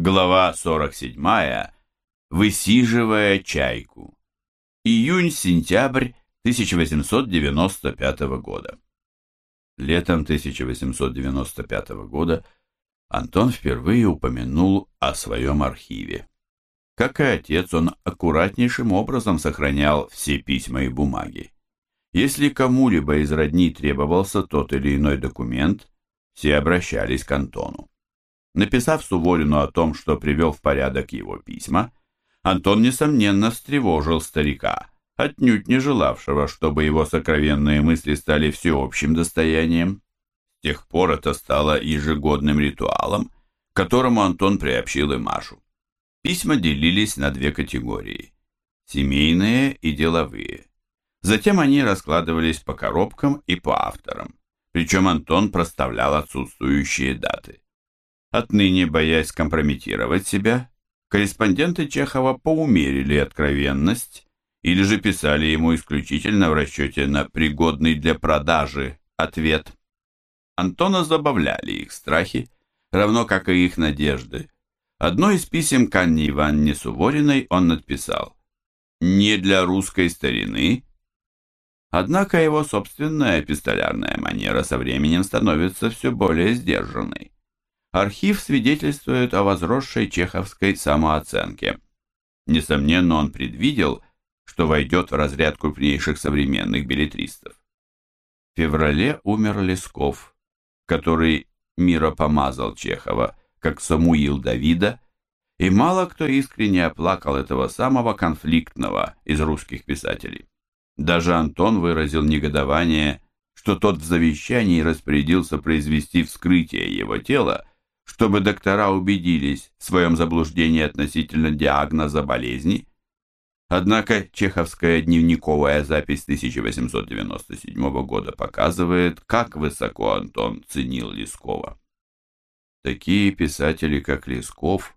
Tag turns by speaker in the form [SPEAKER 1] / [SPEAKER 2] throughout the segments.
[SPEAKER 1] Глава 47. Высиживая чайку. Июнь-сентябрь 1895 года. Летом 1895 года Антон впервые упомянул о своем архиве. Как и отец, он аккуратнейшим образом сохранял все письма и бумаги. Если кому-либо из родни требовался тот или иной документ, все обращались к Антону. Написав Суворину о том, что привел в порядок его письма, Антон, несомненно, встревожил старика, отнюдь не желавшего, чтобы его сокровенные мысли стали всеобщим достоянием. С тех пор это стало ежегодным ритуалом, к которому Антон приобщил и Машу. Письма делились на две категории – семейные и деловые. Затем они раскладывались по коробкам и по авторам, причем Антон проставлял отсутствующие даты. Отныне, боясь компрометировать себя, корреспонденты Чехова поумерили откровенность или же писали ему исключительно в расчете на пригодный для продажи ответ. Антона забавляли их страхи, равно как и их надежды. Одно из писем к Анне Ивановне Сувориной он написал «Не для русской старины», однако его собственная эпистолярная манера со временем становится все более сдержанной. Архив свидетельствует о возросшей чеховской самооценке. Несомненно, он предвидел, что войдет в разряд крупнейших современных билетристов. В феврале умер Лесков, который миропомазал Чехова, как Самуил Давида, и мало кто искренне оплакал этого самого конфликтного из русских писателей. Даже Антон выразил негодование, что тот в завещании распорядился произвести вскрытие его тела чтобы доктора убедились в своем заблуждении относительно диагноза болезни. Однако чеховская дневниковая запись 1897 года показывает, как высоко Антон ценил Лескова. Такие писатели, как Лесков,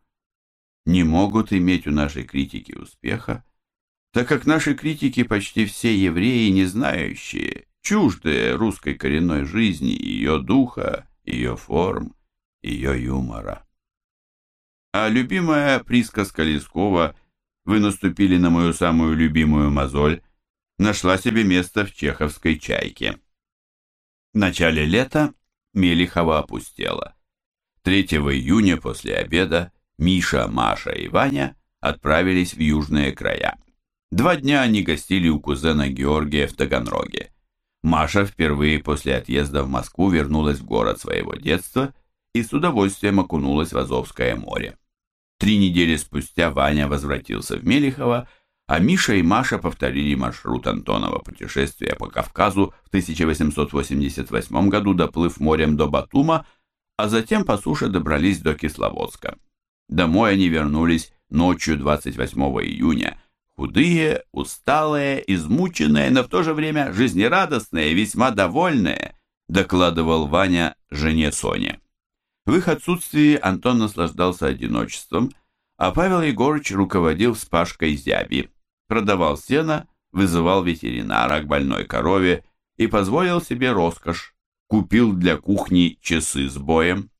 [SPEAKER 1] не могут иметь у нашей критики успеха, так как наши критики почти все евреи, не знающие, чуждые русской коренной жизни, ее духа, ее форм, ее юмора. А любимая присказка Лескова «Вы наступили на мою самую любимую мозоль» нашла себе место в чеховской чайке. В начале лета Мелихова опустела. 3 июня после обеда Миша, Маша и Ваня отправились в южные края. Два дня они гостили у кузена Георгия в Таганроге. Маша впервые после отъезда в Москву вернулась в город своего детства и с удовольствием окунулась в Азовское море. Три недели спустя Ваня возвратился в Мелихово, а Миша и Маша повторили маршрут Антонова путешествия по Кавказу в 1888 году, доплыв морем до Батума, а затем по суше добрались до Кисловодска. Домой они вернулись ночью 28 июня, худые, усталые, измученные, но в то же время жизнерадостные, весьма довольные, докладывал Ваня жене Соне. В их отсутствии Антон наслаждался одиночеством, а Павел Егорович руководил вспашкой зяби, продавал сено, вызывал ветеринара к больной корове и позволил себе роскошь, купил для кухни часы с боем.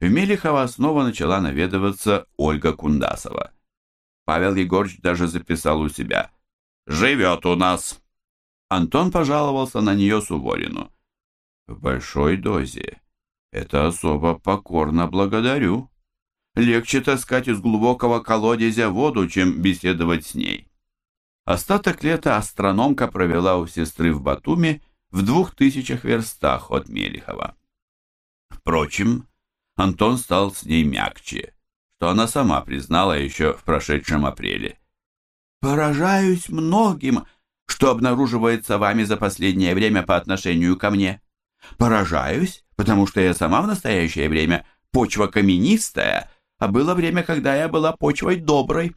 [SPEAKER 1] В Мелехово снова начала наведываться Ольга Кундасова. Павел Егорович даже записал у себя «Живет у нас». Антон пожаловался на нее Суворину. «В большой дозе это особо покорно благодарю. Легче таскать из глубокого колодезя воду, чем беседовать с ней. Остаток лета астрономка провела у сестры в Батуми в двух тысячах верстах от Мелихова. Впрочем, Антон стал с ней мягче, что она сама признала еще в прошедшем апреле. «Поражаюсь многим, что обнаруживается вами за последнее время по отношению ко мне. Поражаюсь, потому что я сама в настоящее время почва каменистая, а было время, когда я была почвой доброй.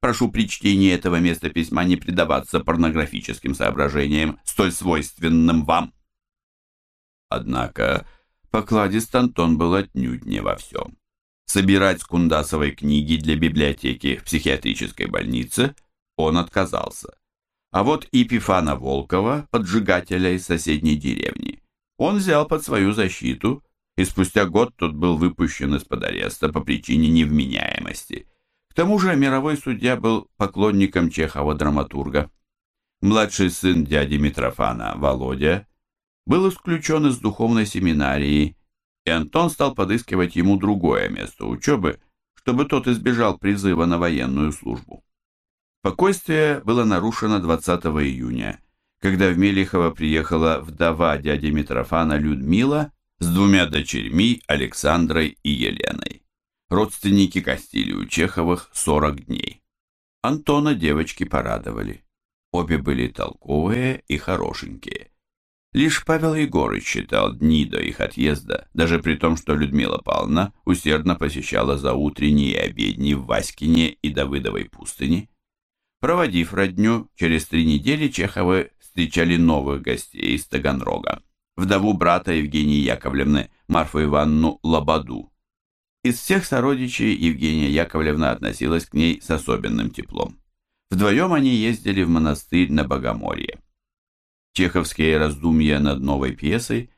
[SPEAKER 1] Прошу при чтении этого места письма не предаваться порнографическим соображениям, столь свойственным вам. Однако покладист Антон был отнюдь не во всем. Собирать с Кундасовой книги для библиотеки в психиатрической больнице он отказался. А вот Епифана Волкова, поджигателя из соседней деревни, он взял под свою защиту и спустя год тот был выпущен из-под ареста по причине невменяемости. К тому же мировой судья был поклонником Чехова-драматурга. Младший сын дяди Митрофана, Володя, был исключен из духовной семинарии, и Антон стал подыскивать ему другое место учебы, чтобы тот избежал призыва на военную службу. Спокойствие было нарушено 20 июня, когда в Мелихово приехала вдова дяди Митрофана Людмила с двумя дочерьми Александрой и Еленой. Родственники костили у Чеховых 40 дней. Антона девочки порадовали. Обе были толковые и хорошенькие. Лишь Павел Егорыч считал дни до их отъезда, даже при том, что Людмила Павловна усердно посещала заутренние и обедни в Васькине и Давыдовой пустыне. Проводив родню, через три недели Чеховы встречали новых гостей из Таганрога. Вдову брата Евгении Яковлевны, Марфу Ивановну Лободу. Из всех сородичей Евгения Яковлевна относилась к ней с особенным теплом. Вдвоем они ездили в монастырь на Богоморье. Чеховские раздумья над новой пьесой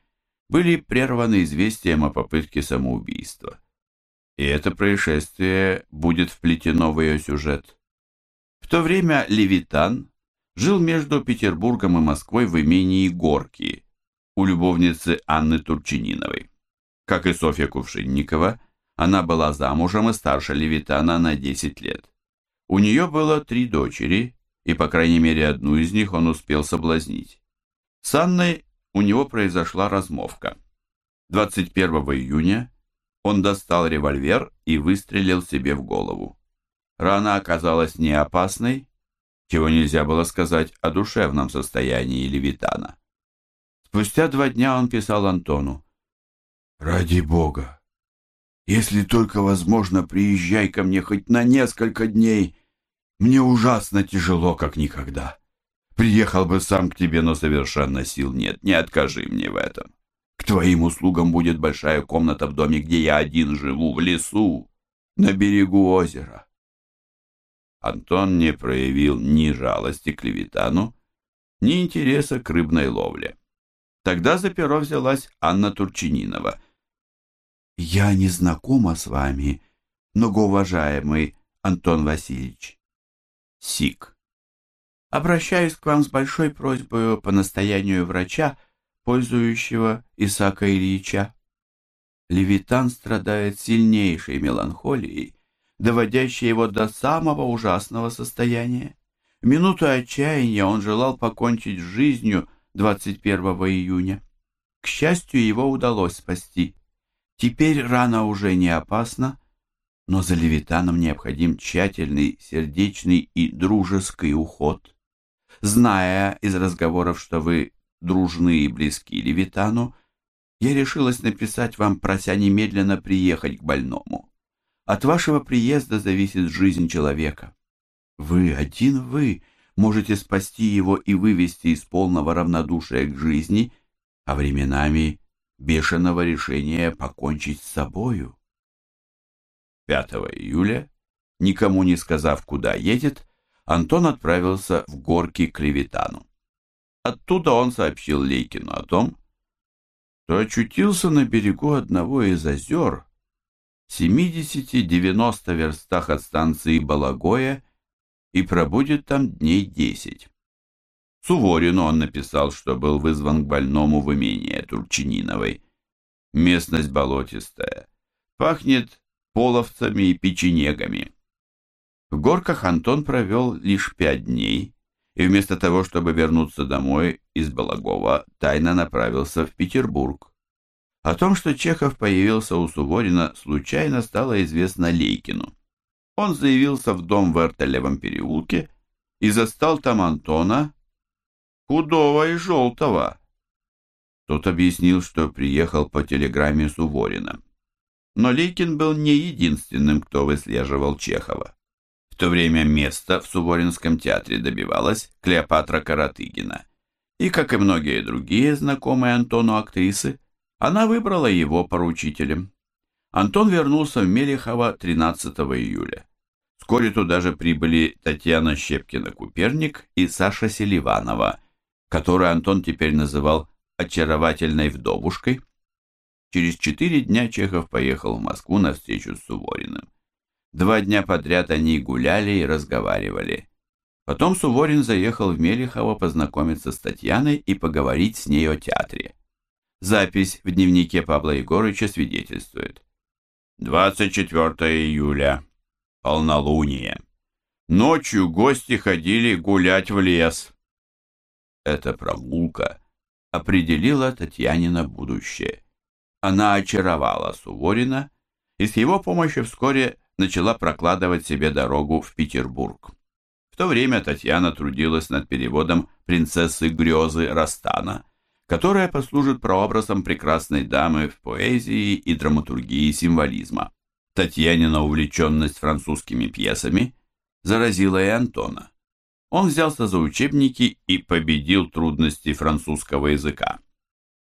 [SPEAKER 1] были прерваны известием о попытке самоубийства. И это происшествие будет вплетено в ее сюжет. В то время Левитан жил между Петербургом и Москвой в имении Горки у любовницы Анны Турчининовой. Как и Софья Кувшинникова, она была замужем и старше Левитана на 10 лет. У нее было три дочери, и по крайней мере одну из них он успел соблазнить. С Анной у него произошла размовка. 21 июня он достал револьвер и выстрелил себе в голову. Рана оказалась не опасной, чего нельзя было сказать о душевном состоянии Левитана. Спустя два дня он писал Антону. «Ради Бога, если только возможно, приезжай ко мне хоть на несколько дней. Мне ужасно тяжело, как никогда. Приехал бы сам к тебе, но совершенно сил нет, не откажи мне в этом. К твоим услугам будет большая комната в доме, где я один живу, в лесу, на берегу озера. Антон не проявил ни жалости к Левитану, ни интереса к рыбной ловле. Тогда за перо взялась Анна Турчининова. «Я не знакома с вами, многоуважаемый Антон Васильевич». Сик. «Обращаюсь к вам с большой просьбой по настоянию врача, пользующего Исаака Ильича. Левитан страдает сильнейшей меланхолией, доводящей его до самого ужасного состояния. В минуту отчаяния он желал покончить с жизнью 21 июня. К счастью, его удалось спасти. Теперь рана уже не опасна, но за Левитаном необходим тщательный, сердечный и дружеский уход. Зная из разговоров, что вы дружны и близки Левитану, я решилась написать вам, прося немедленно приехать к больному. От вашего приезда зависит жизнь человека. Вы, один вы, можете спасти его и вывести из полного равнодушия к жизни, а временами бешеного решения покончить с собою. 5 июля, никому не сказав, куда едет, Антон отправился в горки к Левитану. Оттуда он сообщил Лейкину о том, что очутился на берегу одного из озер, 70-90 верстах от станции Балагоя и пробудет там дней 10. Суворину он написал, что был вызван к больному в имение Турчининовой. Местность болотистая. Пахнет половцами и печенегами. В горках Антон провел лишь пять дней, и вместо того, чтобы вернуться домой из Балагова, тайно направился в Петербург. О том, что Чехов появился у Суворина, случайно стало известно Лейкину. Он заявился в дом в Эртелевом переулке и застал там Антона, худого и желтого. Тот объяснил, что приехал по телеграмме Суворина. Но Лейкин был не единственным, кто выслеживал Чехова. В то время место в Суворинском театре добивалась Клеопатра Каратыгина. И, как и многие другие знакомые Антону актрисы, она выбрала его поручителем. Антон вернулся в Мелехово 13 июля. Вскоре туда же прибыли Татьяна Щепкина-Куперник и Саша Селиванова, которую Антон теперь называл очаровательной вдовушкой. через четыре дня Чехов поехал в Москву на встречу с Сувориным. Два дня подряд они гуляли и разговаривали. Потом Суворин заехал в Мелехово познакомиться с Татьяной и поговорить с ней о театре. Запись в дневнике Павла Егорыча свидетельствует. 24 июля. Полнолуние. Ночью гости ходили гулять в лес. Эта прогулка определила Татьянина будущее. Она очаровала Суворина и с его помощью вскоре начала прокладывать себе дорогу в Петербург. В то время Татьяна трудилась над переводом «Принцессы грезы» Растана, которая послужит прообразом прекрасной дамы в поэзии и драматургии символизма. Татьянина увлеченность французскими пьесами заразила и Антона. Он взялся за учебники и победил трудности французского языка.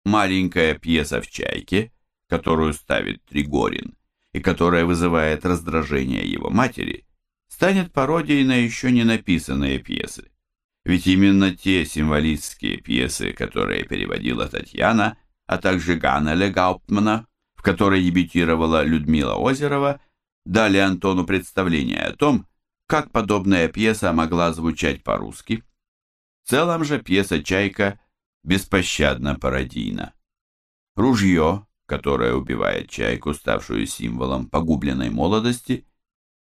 [SPEAKER 1] Маленькая пьеса в «Чайке», которую ставит Тригорин, и которая вызывает раздражение его матери, станет пародией на еще не написанные пьесы. Ведь именно те символистские пьесы, которые переводила Татьяна, а также Ганнеле Гауптмана, в которой дебютировала Людмила Озерова, дали Антону представление о том, как подобная пьеса могла звучать по-русски. В целом же пьеса «Чайка» беспощадно пародийна. Ружье, которое убивает чайку, ставшую символом погубленной молодости,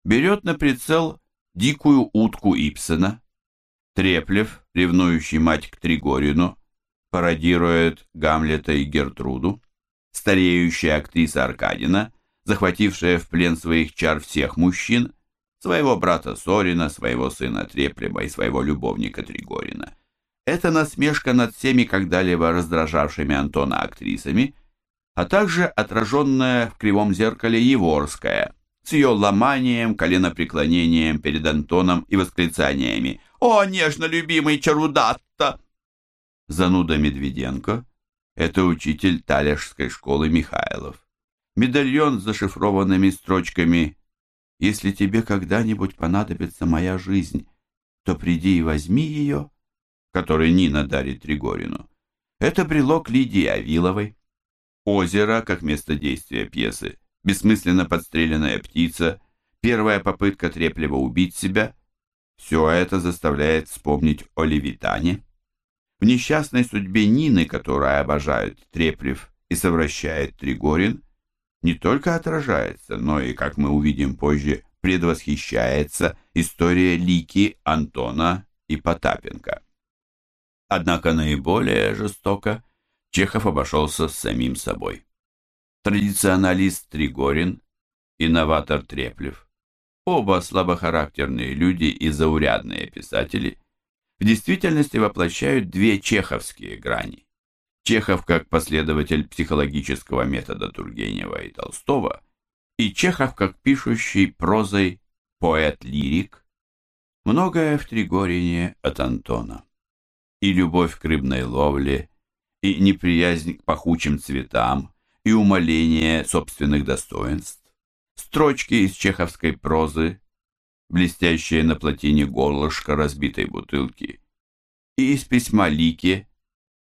[SPEAKER 1] берет на прицел дикую утку Ипсена. Треплев, ревнующий мать к Тригорину, пародирует Гамлета и Гертруду. Стареющая актриса Аркадина, захватившая в плен своих чар всех мужчин, своего брата Сорина, своего сына Треплева и своего любовника Тригорина. Это насмешка над всеми когда-либо раздражавшими Антона актрисами – а также отраженная в кривом зеркале Еворская с ее ломанием, коленопреклонением перед Антоном и восклицаниями «О, нежно любимый Чарудатта!» Зануда Медведенко – это учитель Талежской школы Михайлов. Медальон с зашифрованными строчками «Если тебе когда-нибудь понадобится моя жизнь, то приди и возьми ее», который Нина дарит Тригорину. Это брелок Лидии Авиловой. Озеро, как место действия пьесы, бессмысленно подстреленная птица, первая попытка Треплева убить себя – все это заставляет вспомнить о Левитане. В несчастной судьбе Нины, которая обожает Треплев и совращает Тригорин, не только отражается, но и, как мы увидим позже, предвосхищается история Лики, Антона и Потапенко. Однако наиболее жестоко Чехов обошелся с самим собой. Традиционалист Тригорин и новатор Треплев, оба слабохарактерные люди и заурядные писатели, в действительности воплощают две чеховские грани. Чехов как последователь психологического метода Тургенева и Толстого, и Чехов как пишущий прозой поэт-лирик. Многое в Тригорине от Антона. И любовь к рыбной ловле, и неприязнь к пахучим цветам, и умоление собственных достоинств, строчки из чеховской прозы, блестящие на плотине горлышко разбитой бутылки, и из письма Лики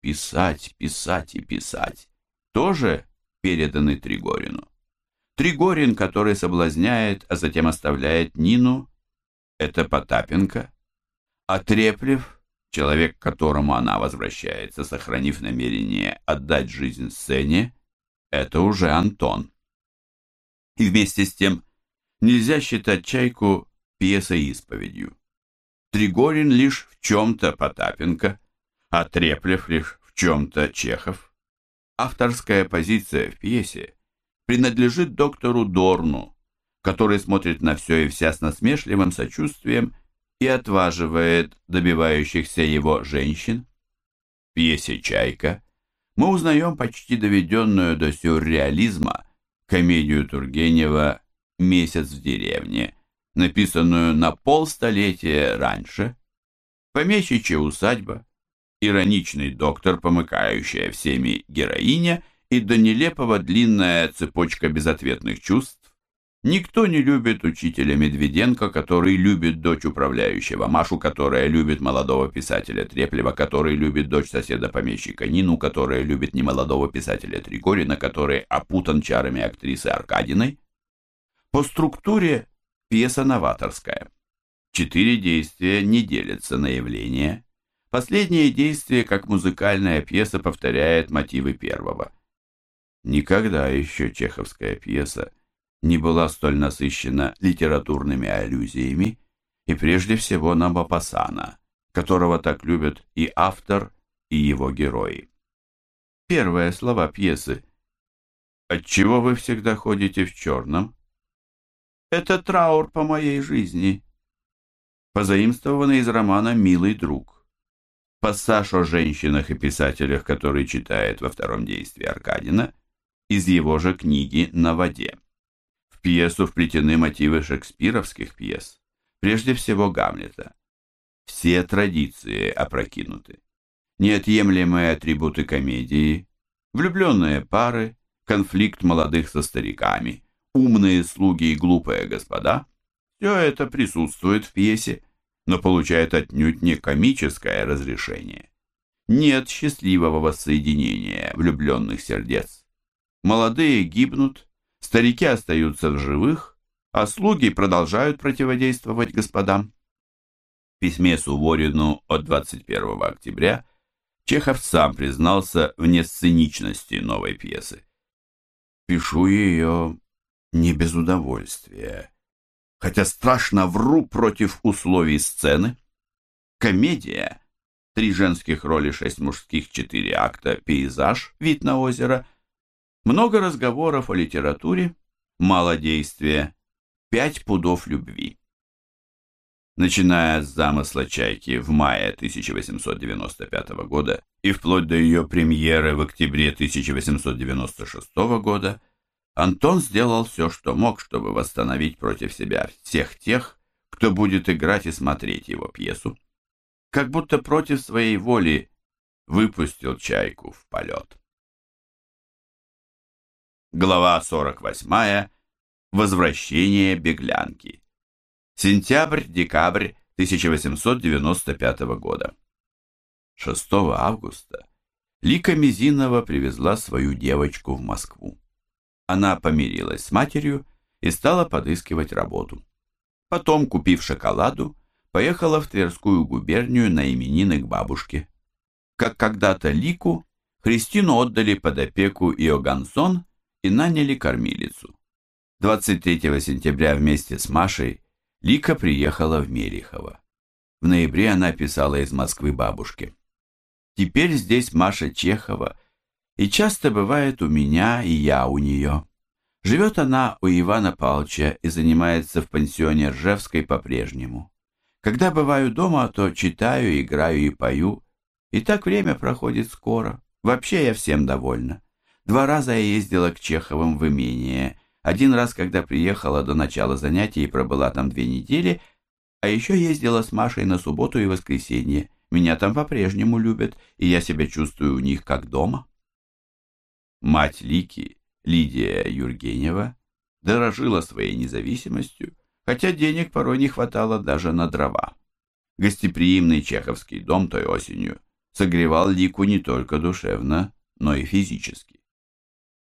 [SPEAKER 1] «Писать, писать и писать» тоже переданы Тригорину. Тригорин, который соблазняет, а затем оставляет Нину, это Потапенко, а Треплев Человек, к которому она возвращается, сохранив намерение отдать жизнь сцене, это уже Антон. И вместе с тем нельзя считать «Чайку» пьесой-исповедью. Тригорин лишь в чем-то Потапенко, а Треплев лишь в чем-то Чехов. Авторская позиция в пьесе принадлежит доктору Дорну, который смотрит на все и вся с насмешливым сочувствием и отваживает добивающихся его женщин. В пьесе «Чайка» мы узнаем почти доведенную до сюрреализма комедию Тургенева «Месяц в деревне», написанную на полстолетия раньше, помещичья усадьба, ироничный доктор, помыкающая всеми героиня, и до нелепого длинная цепочка безответных чувств, Никто не любит учителя Медведенко, который любит дочь управляющего, Машу, которая любит молодого писателя Треплева, который любит дочь соседа-помещика Нину, которая любит немолодого писателя Тригорина, который опутан чарами актрисы Аркадиной. По структуре пьеса новаторская. Четыре действия не делятся на явления. Последнее действие, как музыкальная пьеса, повторяет мотивы первого. Никогда еще чеховская пьеса не была столь насыщена литературными аллюзиями, и прежде всего на Мапасана, которого так любят и автор, и его герои. Первые слова пьесы «Отчего вы всегда ходите в черном?» «Это траур по моей жизни», позаимствованный из романа «Милый друг». Пассаж о женщинах и писателях, который читает во втором действии Аркадина, из его же книги «На воде» пьесу вплетены мотивы шекспировских пьес, прежде всего Гамлета. Все традиции опрокинуты. Неотъемлемые атрибуты комедии, влюбленные пары, конфликт молодых со стариками, умные слуги и глупые господа – все это присутствует в пьесе, но получает отнюдь не комическое разрешение. Нет счастливого воссоединения влюбленных сердец. Молодые гибнут, Старики остаются в живых, а слуги продолжают противодействовать господам. В письме Суворину от 21 октября Чехов сам признался в несценичности новой пьесы. «Пишу ее не без удовольствия, хотя страшно вру против условий сцены. Комедия, три женских роли, шесть мужских, четыре акта, пейзаж, вид на озеро — много разговоров о литературе, мало действия, пять пудов любви. Начиная с замысла «Чайки» в мае 1895 года и вплоть до ее премьеры в октябре 1896 года, Антон сделал все, что мог, чтобы восстановить против себя всех тех, кто будет играть и смотреть его пьесу. Как будто против своей воли выпустил «Чайку» в полет. Глава 48. Возвращение беглянки. Сентябрь-декабрь 1895 года. 6 августа Лика Мизинова привезла свою девочку в Москву. Она помирилась с матерью и стала подыскивать работу. Потом, купив шоколаду, поехала в Тверскую губернию на именины к бабушке. Как когда-то Лику, Христину отдали под опеку Иогансон и наняли кормилицу. 23 сентября вместе с Машей Лика приехала в Мерехово. В ноябре она писала из Москвы бабушке. «Теперь здесь Маша Чехова, и часто бывает у меня, и я у нее. Живет она у Ивана Павловича и занимается в пансионе Ржевской по-прежнему. Когда бываю дома, то читаю, играю и пою, и так время проходит скоро. Вообще я всем довольна. Два раза я ездила к Чеховым в имение. Один раз, когда приехала до начала занятий и пробыла там две недели, а еще ездила с Машей на субботу и воскресенье. Меня там по-прежнему любят, и я себя чувствую у них как дома. Мать Лики, Лидия Юргенева, дорожила своей независимостью, хотя денег порой не хватало даже на дрова. Гостеприимный чеховский дом той осенью согревал Лику не только душевно, но и физически.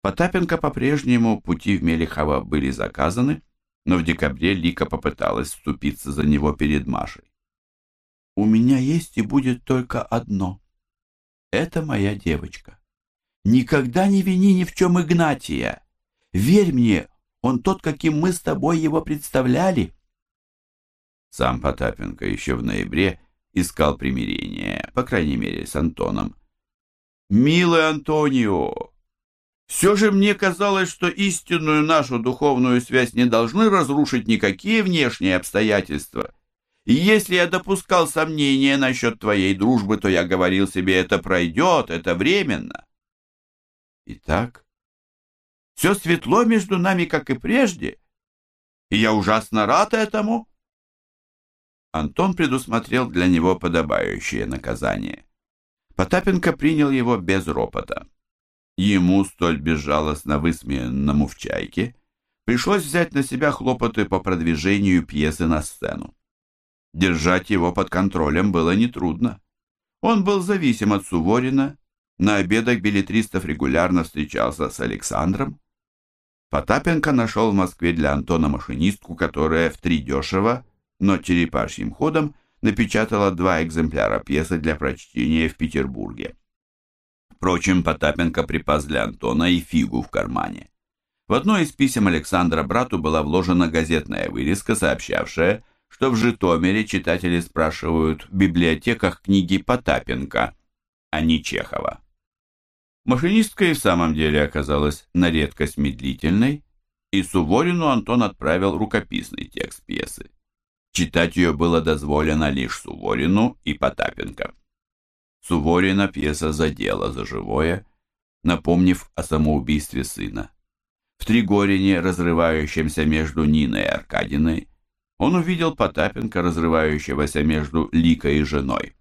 [SPEAKER 1] Потапенко по-прежнему пути в Мелехово были заказаны, но в декабре Лика попыталась вступиться за него перед Машей. «У меня есть и будет только одно. Это моя девочка. Никогда не вини ни в чем Игнатия. Верь мне, он тот, каким мы с тобой его представляли». Сам Потапенко еще в ноябре искал примирение, по крайней мере, с Антоном. «Милый Антонио, все же мне казалось, что истинную нашу духовную связь не должны разрушить никакие внешние обстоятельства. И если я допускал сомнения насчет твоей дружбы, то я говорил себе, это пройдет, это временно. Итак, все светло между нами, как и прежде, и я ужасно рад этому. Антон предусмотрел для него подобающее наказание. Потапенко принял его без ропота. Ему, столь безжалостно высмеянному в чайке, пришлось взять на себя хлопоты по продвижению пьесы на сцену. Держать его под контролем было нетрудно. Он был зависим от Суворина, на обедах билетристов регулярно встречался с Александром. Потапенко нашел в Москве для Антона машинистку, которая в три дешево, но черепашьим ходом напечатала два экземпляра пьесы для прочтения в Петербурге. Впрочем, Потапенко припас для Антона и фигу в кармане. В одно из писем Александра брату была вложена газетная вырезка, сообщавшая, что в Житомире читатели спрашивают в библиотеках книги Потапенко, а не Чехова. Машинистка и в самом деле оказалась на редкость медлительной, и Суворину Антон отправил рукописный текст пьесы. Читать ее было дозволено лишь Суворину и Потапенко. Суворина пьеса задела за живое, напомнив о самоубийстве сына. В Тригорине, разрывающемся между Ниной и Аркадиной, он увидел Потапенко, разрывающегося между Ликой и женой.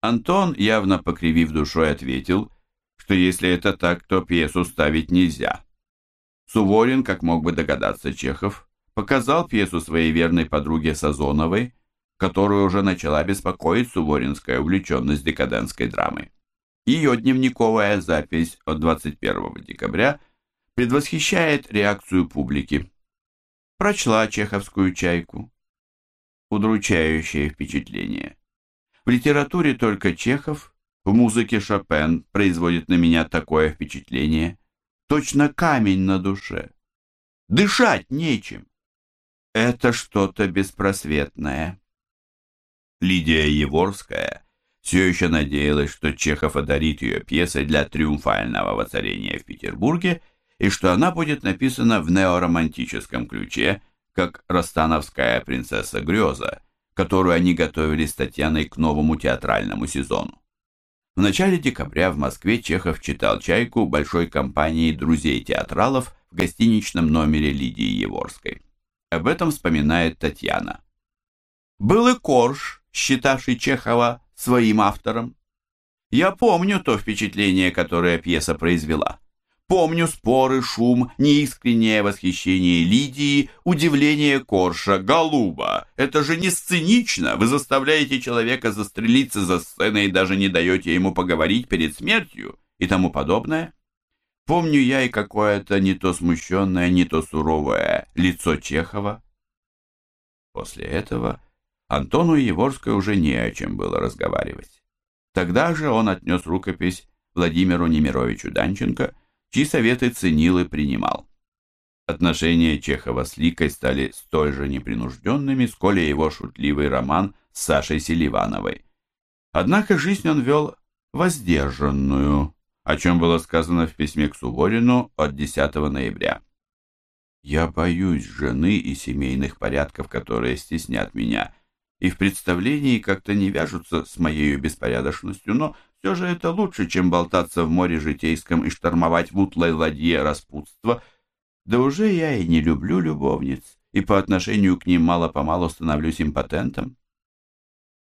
[SPEAKER 1] Антон, явно покривив душой, ответил, что если это так, то пьесу ставить нельзя. Суворин, как мог бы догадаться Чехов, показал пьесу своей верной подруге Сазоновой, которую уже начала беспокоить суворинская увлеченность декадентской драмой. Ее дневниковая запись от 21 декабря предвосхищает реакцию публики прочла чеховскую чайку. Удручающее впечатление. В литературе только Чехов, в музыке Шопен производит на меня такое впечатление. Точно камень на душе. Дышать нечем. Это что-то беспросветное. Лидия Еворская все еще надеялась, что Чехов одарит ее пьесой для триумфального воцарения в Петербурге и что она будет написана в неоромантическом ключе, как «Ростановская принцесса Греза», которую они готовили с Татьяной к новому театральному сезону. В начале декабря в Москве Чехов читал «Чайку» большой компании друзей театралов в гостиничном номере Лидии Еворской. Об этом вспоминает Татьяна. «Был и Корж, считавший Чехова своим автором. Я помню то впечатление, которое пьеса произвела. Помню споры, шум, неискреннее восхищение Лидии, удивление Корша. «Голуба, это же не сценично! Вы заставляете человека застрелиться за сценой и даже не даете ему поговорить перед смертью» и тому подобное. Помню я и какое-то не то смущенное, не то суровое лицо Чехова. После этого Антону Еворской уже не о чем было разговаривать. Тогда же он отнес рукопись Владимиру Немировичу Данченко чьи советы ценил и принимал. Отношения Чехова с Ликой стали столь же непринужденными, сколь и его шутливый роман с Сашей Селивановой. Однако жизнь он вел воздержанную, о чем было сказано в письме к Суворину от 10 ноября. «Я боюсь жены и семейных порядков, которые стеснят меня, и в представлении как-то не вяжутся с моей беспорядочностью, но все же это лучше, чем болтаться в море житейском и штормовать в утлой ладье распутства. Да уже я и не люблю любовниц, и по отношению к ним мало-помалу становлюсь импотентом.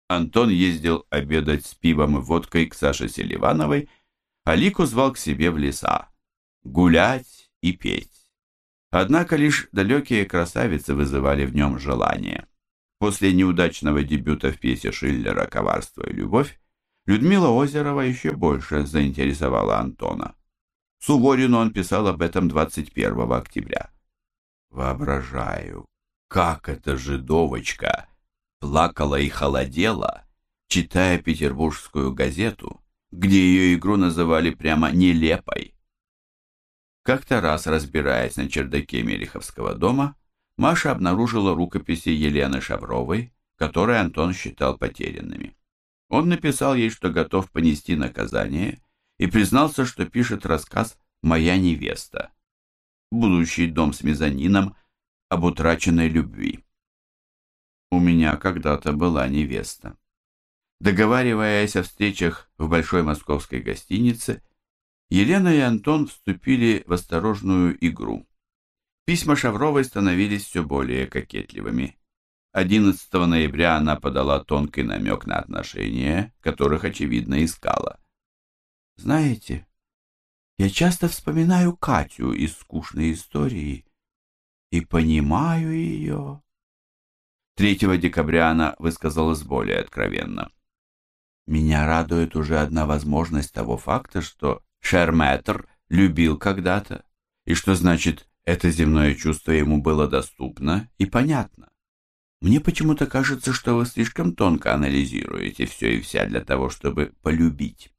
[SPEAKER 1] Антон ездил обедать с пивом и водкой к Саше Селивановой, а Лику звал к себе в леса. Гулять и петь. Однако лишь далекие красавицы вызывали в нем желание. После неудачного дебюта в пьесе Шиллера «Коварство и любовь» Людмила Озерова еще больше заинтересовала Антона. Суворину он писал об этом 21 октября. «Воображаю, как эта жидовочка плакала и холодела, читая петербургскую газету, где ее игру называли прямо нелепой». Как-то раз, разбираясь на чердаке Мелиховского дома, Маша обнаружила рукописи Елены Шавровой, которые Антон считал потерянными. Он написал ей, что готов понести наказание, и признался, что пишет рассказ «Моя невеста», будущий дом с мезонином об утраченной любви. У меня когда-то была невеста. Договариваясь о встречах в большой московской гостинице, Елена и Антон вступили в осторожную игру. Письма Шавровой становились все более кокетливыми. 11 ноября она подала тонкий намек на отношения, которых, очевидно, искала. «Знаете, я часто вспоминаю Катю из скучной истории и понимаю ее. 3 декабря она высказалась более откровенно. Меня радует уже одна возможность того факта, что Шерметр любил когда-то, и что значит это земное чувство ему было доступно и понятно. Мне почему-то кажется, что вы слишком тонко анализируете все и вся для того, чтобы полюбить.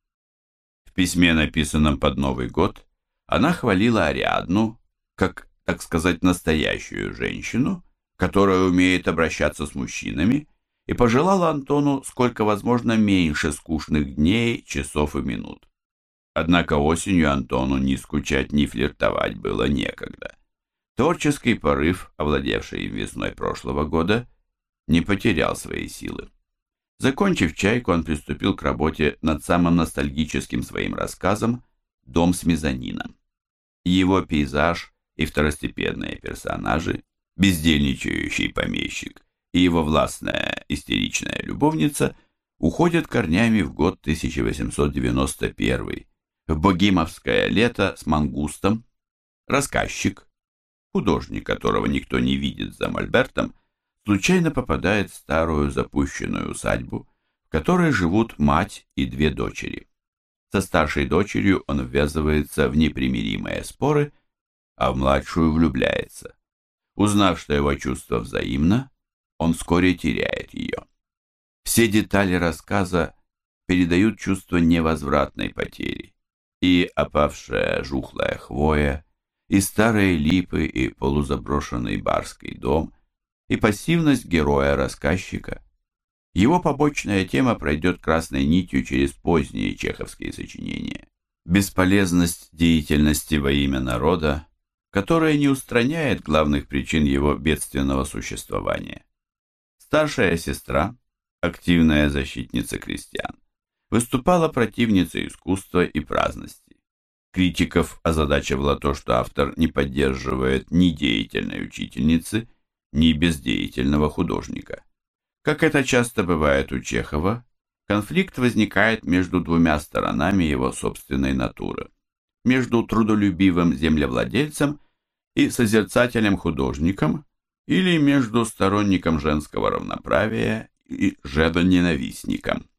[SPEAKER 1] В письме, написанном под Новый год, она хвалила Ариадну как, так сказать, настоящую женщину, которая умеет обращаться с мужчинами, и пожелала Антону сколько возможно меньше скучных дней, часов и минут. Однако осенью Антону ни скучать, ни флиртовать было некогда. Творческий порыв, овладевший им весной прошлого года, не потерял своей силы. Закончив чайку, он приступил к работе над самым ностальгическим своим рассказом «Дом с мезонином». Его пейзаж и второстепенные персонажи, бездельничающий помещик и его властная истеричная любовница уходят корнями в год 1891, в богимовское лето с мангустом, рассказчик, художник, которого никто не видит за мольбертом, случайно попадает в старую запущенную усадьбу, в которой живут мать и две дочери. Со старшей дочерью он ввязывается в непримиримые споры, а в младшую влюбляется. Узнав, что его чувство взаимно, он вскоре теряет ее. Все детали рассказа передают чувство невозвратной потери. И опавшая жухлая хвоя, и старые липы, и полузаброшенный барский дом, и пассивность героя-рассказчика. Его побочная тема пройдет красной нитью через поздние чеховские сочинения. Бесполезность деятельности во имя народа, которая не устраняет главных причин его бедственного существования. Старшая сестра, активная защитница крестьян, выступала противницей искусства и праздности. Критиков озадачивало то, что автор не поддерживает ни деятельной учительницы, ни бездеятельного художника. Как это часто бывает у Чехова, конфликт возникает между двумя сторонами его собственной натуры. Между трудолюбивым землевладельцем и созерцателем-художником или между сторонником женского равноправия и жедоненавистником.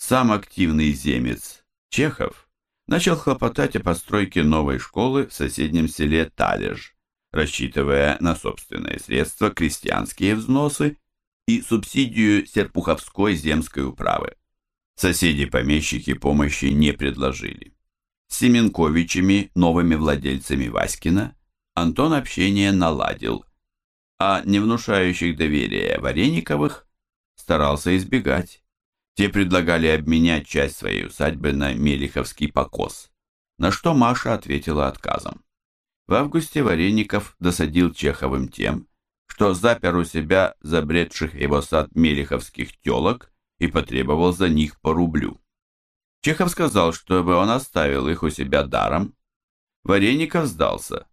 [SPEAKER 1] Сам активный земец Чехов начал хлопотать о постройке новой школы в соседнем селе Талеж, рассчитывая на собственные средства, крестьянские взносы и субсидию Серпуховской земской управы. Соседи-помещики помощи не предложили. С Семенковичами, новыми владельцами Васькина, Антон общение наладил, а не внушающих доверия Варениковых старался избегать. Те предлагали обменять часть своей усадьбы на Мелиховский покос, на что Маша ответила отказом. В августе Вареников досадил Чеховым тем, что запер у себя забредших его сад мелиховских телок и потребовал за них по рублю. Чехов сказал, чтобы он оставил их у себя даром. Вареников сдался.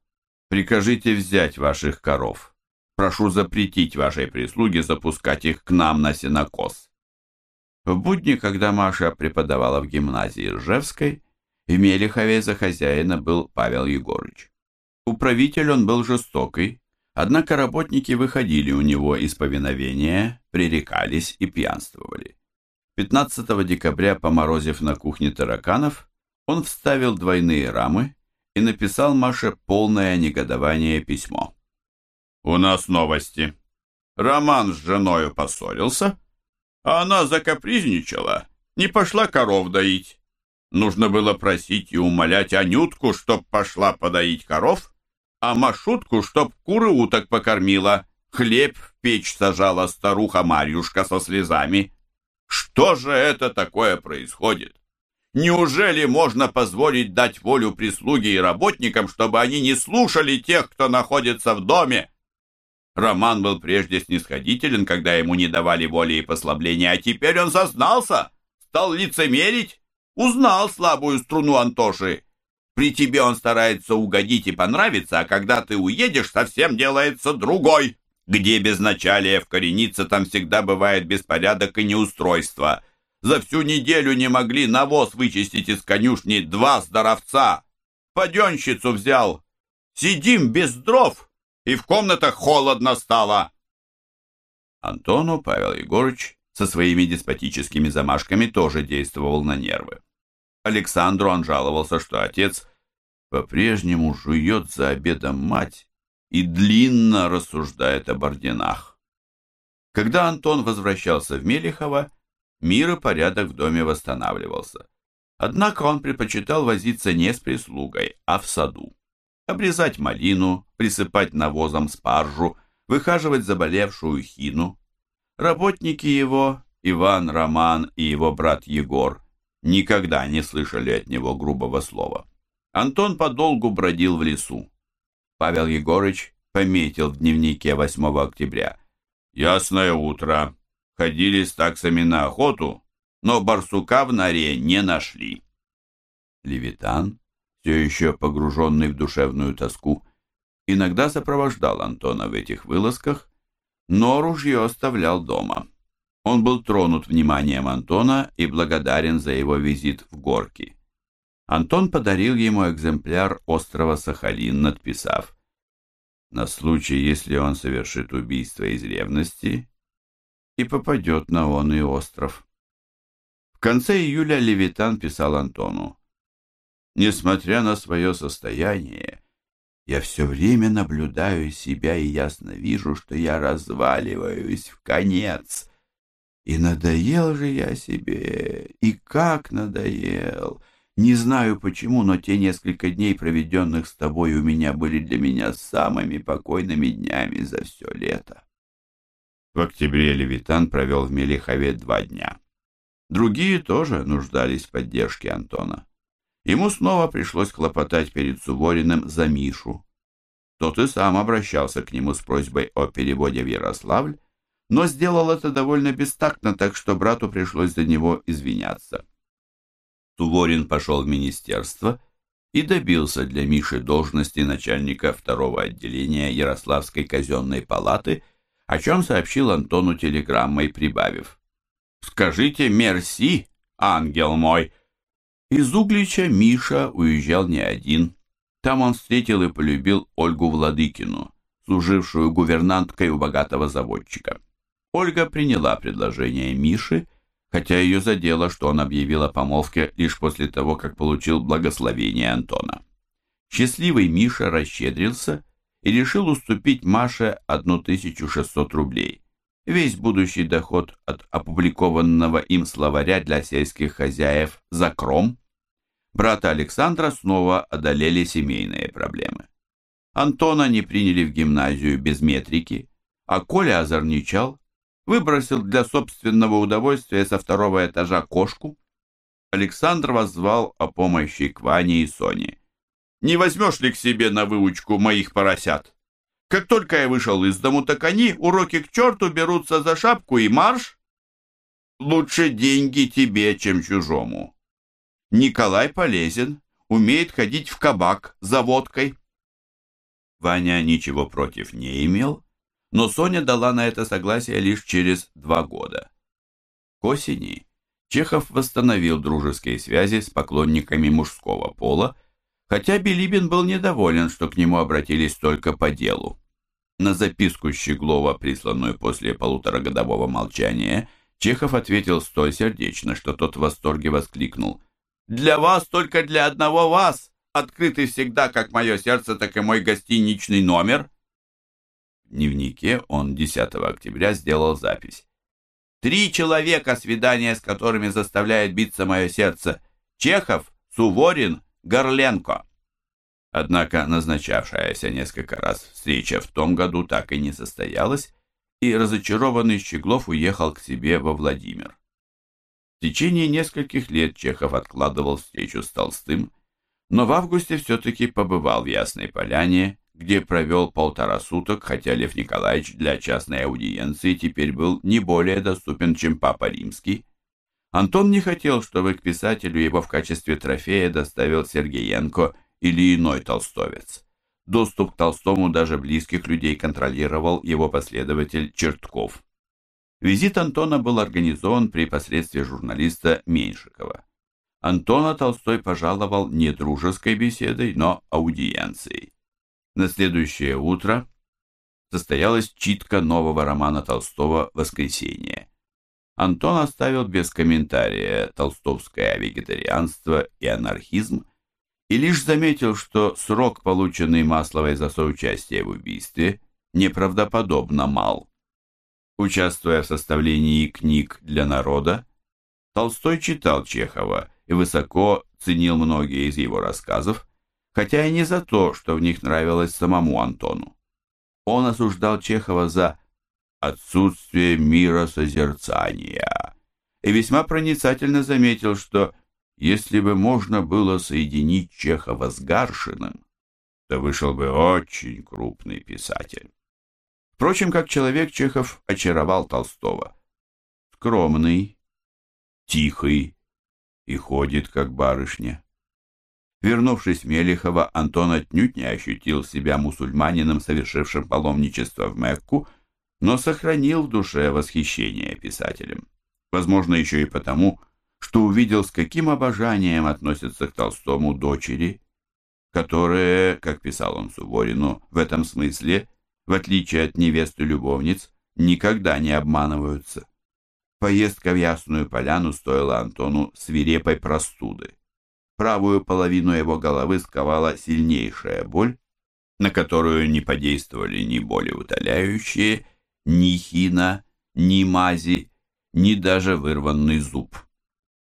[SPEAKER 1] «Прикажите взять ваших коров. Прошу запретить вашей прислуге запускать их к нам на сенокос». В будни, когда Маша преподавала в гимназии Ржевской, в Мелихове за хозяина был Павел Егорыч. Управитель он был жестокий, однако работники выходили у него из повиновения, пререкались и пьянствовали. 15 декабря, поморозив на кухне тараканов, он вставил двойные рамы и написал Маше полное негодование письмо. «У нас новости. Роман с женою поссорился, а она закапризничала, не пошла коров доить. Нужно было просить и умолять Анютку, чтоб пошла подоить коров, а Машутку, чтоб куры уток покормила, хлеб в печь сажала старуха Марьюшка со слезами. Что же это такое происходит? Неужели можно позволить дать волю прислуге и работникам, чтобы они не слушали тех, кто находится в доме? Роман был прежде снисходителен, когда ему не давали воли и послабления, а теперь он сознался, стал лицемерить, узнал слабую струну Антоши при тебе он старается угодить и понравиться, а когда ты уедешь, совсем делается другой. Где безначалие вкорениться, там всегда бывает беспорядок и неустройство. За всю неделю не могли навоз вычистить из конюшни два здоровца. Паденщицу взял. Сидим без дров, и в комнатах холодно стало. Антону Павел Егорыч со своими деспотическими замашками тоже действовал на нервы. Александру он жаловался, что отец по-прежнему жует за обедом мать и длинно рассуждает об орденах. Когда Антон возвращался в Мелехово, мир и порядок в доме восстанавливался. Однако он предпочитал возиться не с прислугой, а в саду. Обрезать малину, присыпать навозом спаржу, выхаживать заболевшую хину. Работники его, Иван, Роман и его брат Егор, никогда не слышали от него грубого слова. Антон подолгу бродил в лесу. Павел Егорыч пометил в дневнике 8 октября. «Ясное утро. Ходили с таксами на охоту, но барсука в норе не нашли. Левитан, все еще погруженный в душевную тоску, иногда сопровождал Антона в этих вылазках, но ружье оставлял дома. Он был тронут вниманием Антона и благодарен за его визит в горки. Антон подарил ему экземпляр острова Сахалин, надписав «На случай, если он совершит убийство из ревности и попадет на он и остров». В конце июля Левитан писал Антону. «Несмотря на свое состояние, я все время наблюдаю себя и ясно вижу, что я разваливаюсь в конец. И надоел же я себе, и как надоел!» Не знаю почему, но те несколько дней, проведенных с тобой, у меня были для меня самыми покойными днями за все лето. В октябре Левитан провел в Мелихове два дня. Другие тоже нуждались в поддержке Антона. Ему снова пришлось хлопотать перед Сувориным за Мишу. Тот и сам обращался к нему с просьбой о переводе в Ярославль, но сделал это довольно бестактно, так что брату пришлось за него извиняться. Суворин пошел в министерство и добился для Миши должности начальника второго отделения Ярославской казенной палаты, о чем сообщил Антону телеграммой, прибавив. Скажите мерси, ангел мой!» Из Углича Миша уезжал не один. Там он встретил и полюбил Ольгу Владыкину, служившую гувернанткой у богатого заводчика. Ольга приняла предложение Миши, хотя ее задело, что он объявил о помолвке лишь после того, как получил благословение Антона. Счастливый Миша расщедрился и решил уступить Маше 1600 рублей весь будущий доход от опубликованного им словаря для сельских хозяев «Закром», брата Александра снова одолели семейные проблемы. Антона не приняли в гимназию без метрики, а Коля озорничал, выбросил для собственного удовольствия со второго этажа кошку. Александр воззвал о помощи к Ване и Соне. «Не возьмешь ли к себе на выучку моих поросят?» Как только я вышел из дому, так они, уроки к черту, берутся за шапку и марш. Лучше деньги тебе, чем чужому. Николай полезен, умеет ходить в кабак за водкой. Ваня ничего против не имел, но Соня дала на это согласие лишь через два года. К осени Чехов восстановил дружеские связи с поклонниками мужского пола, хотя Билибин был недоволен, что к нему обратились только по делу. На записку Щеглова, присланную после полуторагодового молчания, Чехов ответил столь сердечно, что тот в восторге воскликнул. «Для вас, только для одного вас, открытый всегда как мое сердце, так и мой гостиничный номер». В дневнике он 10 октября сделал запись. «Три человека, свидания с которыми заставляет биться мое сердце. Чехов, Суворин, Горленко. Однако назначавшаяся несколько раз встреча в том году так и не состоялась, и разочарованный Щеглов уехал к себе во Владимир. В течение нескольких лет Чехов откладывал встречу с Толстым, но в августе все-таки побывал в Ясной Поляне, где провел полтора суток, хотя Лев Николаевич для частной аудиенции теперь был не более доступен, чем Папа Римский. Антон не хотел, чтобы к писателю его в качестве трофея доставил Сергеенко или иной толстовец. Доступ к Толстому даже близких людей контролировал его последователь Чертков. Визит Антона был организован при посредстве журналиста Меньшикова. Антона Толстой пожаловал не дружеской беседой, но аудиенцией. На следующее утро состоялась читка нового романа Толстого «Воскресенье». Антон оставил без комментария толстовское вегетарианство и анархизм и лишь заметил, что срок, полученный Масловой за соучастие в убийстве, неправдоподобно мал. Участвуя в составлении книг для народа, Толстой читал Чехова и высоко ценил многие из его рассказов, хотя и не за то, что в них нравилось самому Антону. Он осуждал Чехова за отсутствие мира созерцания и весьма проницательно заметил, что если бы можно было соединить Чехова с Гаршиным, то вышел бы очень крупный писатель. Впрочем, как человек Чехов очаровал Толстого. Скромный, тихий и ходит, как барышня. Вернувшись в Мелихово, Антон отнюдь не ощутил себя мусульманином, совершившим паломничество в Мекку, но сохранил в душе восхищение писателем. Возможно, еще и потому, что увидел, с каким обожанием относятся к Толстому дочери, которые, как писал он Суворину, в этом смысле, в отличие от невесты любовниц, никогда не обманываются. Поездка в Ясную Поляну стоила Антону свирепой простуды. Правую половину его головы сковала сильнейшая боль, на которую не подействовали ни болеутоляющие, ни хина, ни мази, ни даже вырванный зуб.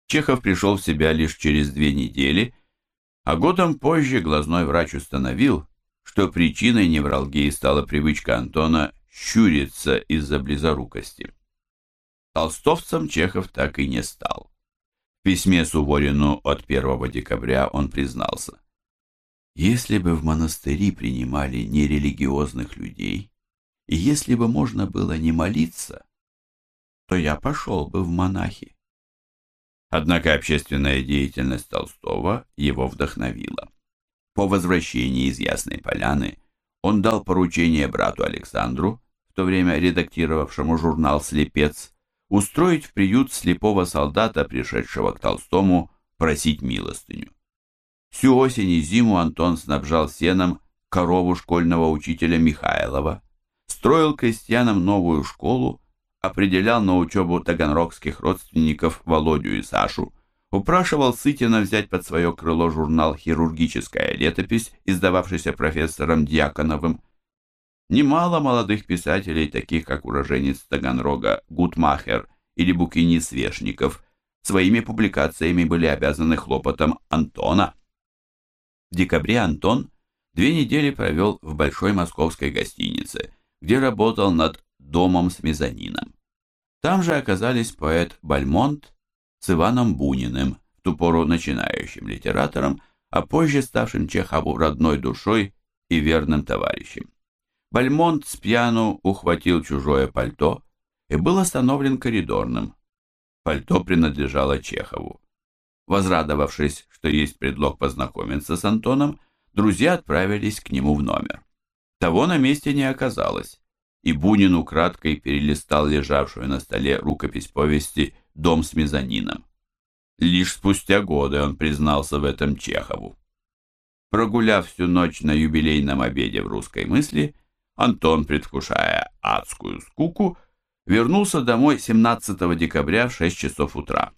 [SPEAKER 1] Чехов пришел в себя лишь через две недели, а годом позже глазной врач установил, что причиной невралгии стала привычка Антона щуриться из-за близорукости. Толстовцем Чехов так и не стал. В письме Суворину от 1 декабря он признался. «Если бы в монастыри принимали нерелигиозных людей, и если бы можно было не молиться, то я пошел бы в монахи». Однако общественная деятельность Толстого его вдохновила. По возвращении из Ясной Поляны он дал поручение брату Александру, в то время редактировавшему журнал «Слепец», устроить в приют слепого солдата, пришедшего к Толстому, просить милостыню. Всю осень и зиму Антон снабжал сеном корову школьного учителя Михайлова, строил крестьянам новую школу, определял на учебу таганрогских родственников Володю и Сашу, упрашивал Сытина взять под свое крыло журнал «Хирургическая летопись», издававшийся профессором Дьяконовым, Немало молодых писателей, таких как уроженец Таганрога Гутмахер или букинист Свешников, своими публикациями были обязаны хлопотом Антона. В декабре Антон две недели провел в большой московской гостинице, где работал над «Домом с мезонином». Там же оказались поэт Бальмонт с Иваном Буниным, в ту пору начинающим литератором, а позже ставшим Чехову родной душой и верным товарищем. Бальмонт с пьяну ухватил чужое пальто и был остановлен коридорным. Пальто принадлежало Чехову. Возрадовавшись, что есть предлог познакомиться с Антоном, друзья отправились к нему в номер. Того на месте не оказалось, и Бунин украдкой перелистал лежавшую на столе рукопись повести «Дом с мезонином». Лишь спустя годы он признался в этом Чехову. Прогуляв всю ночь на юбилейном обеде в русской мысли, Антон, предвкушая адскую скуку, вернулся домой 17 декабря в 6 часов утра.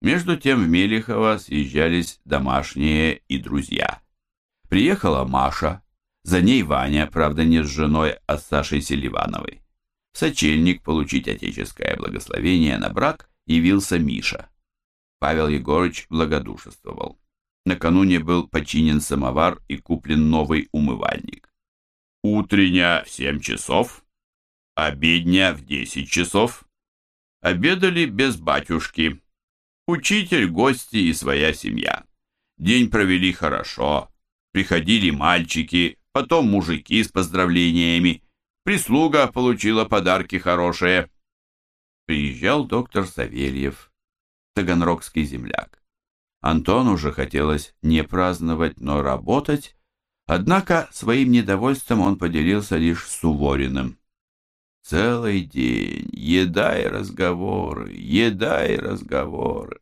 [SPEAKER 1] Между тем в Мелихово съезжались домашние и друзья. Приехала Маша, за ней Ваня, правда не с женой, а с Сашей Селивановой. В сочельник получить отеческое благословение на брак явился Миша. Павел Егорыч благодушествовал. Накануне был починен самовар и куплен новый умывальник. Утренняя в семь часов, обедня в десять часов. Обедали без батюшки. Учитель, гости и своя семья. День провели хорошо. Приходили мальчики, потом мужики с поздравлениями. Прислуга получила подарки хорошие. Приезжал доктор Савельев, таганрогский земляк. Антону уже хотелось не праздновать, но работать, Однако своим недовольством он поделился лишь с Сувориным. Целый день еда и разговоры, еда и разговоры.